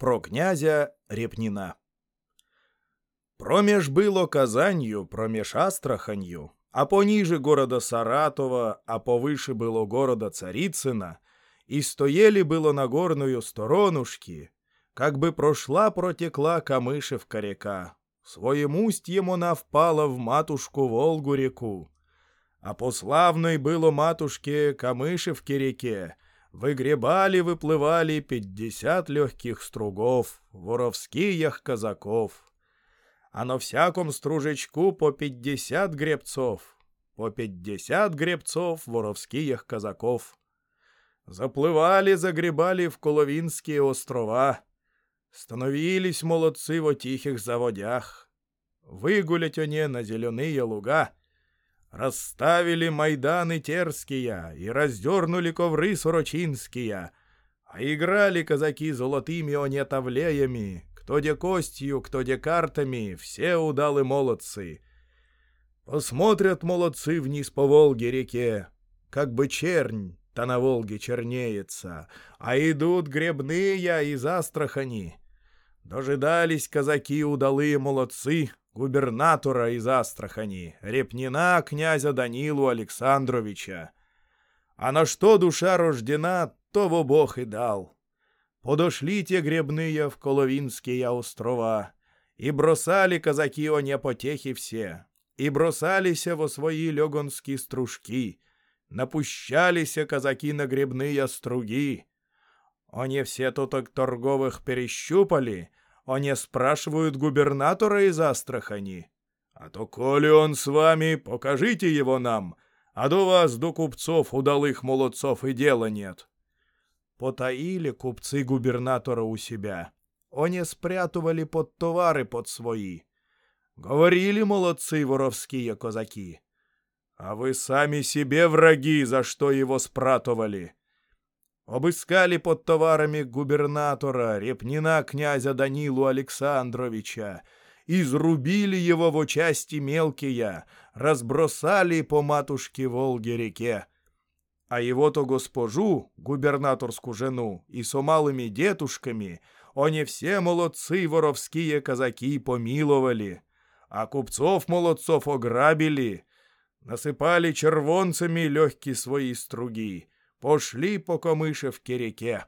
Про князя Репнина Промеж было Казанью, промеж Астраханью, а пониже города Саратова, а повыше было города Царицына, и стоели было на горную сторонушки, как бы прошла протекла Камышевка река. Своим устьем она впала в матушку Волгу-реку. А по славной было матушке Камышевке реке, выгребали-выплывали пятьдесят легких стругов, воровских казаков. А на всяком стружечку по пятьдесят гребцов, по пятьдесят гребцов воровских казаков. Заплывали, загребали в Коловинские острова. Становились молодцы во тихих заводях. Выгулять они на зеленые луга. Расставили майданы терские и раздернули ковры сорочинские, а играли казаки золотыми онетовлеями, кто де костью, кто де картами, все удалы молодцы. Посмотрят молодцы вниз по Волге реке, как бы чернь, та на Волге чернеется, а идут гребные из Астрахани. Дожидались казаки удалые молодцы, губернатора из Астрахани, Репнина князя Данилу Александровича. А на что душа рождена, то во Бог и дал. Подошли те гребные в Коловинские острова, и бросали казаки о непотехи все, и бросались во свои легонские стружки, напущались казаки на гребные струги. Они все туток торговых перещупали, они спрашивают губернатора из Астрахани. А то, коли он с вами, покажите его нам, а до вас, до купцов, удалых молодцов и дела нет. Потаили купцы губернатора у себя. Они спрятували под товары под свои. Говорили молодцы воровские казаки. А вы сами себе враги, за что его спратували. Обыскали под товарами губернатора, репнина князя Данилу Александровича, изрубили его в части мелкие, разбросали по матушке Волге-реке. А его-то госпожу, губернаторскую жену, и со малыми детушками, они все молодцы воровские казаки помиловали, а купцов-молодцов ограбили, насыпали червонцами легкие свои струги, пошли по Камышевке реке.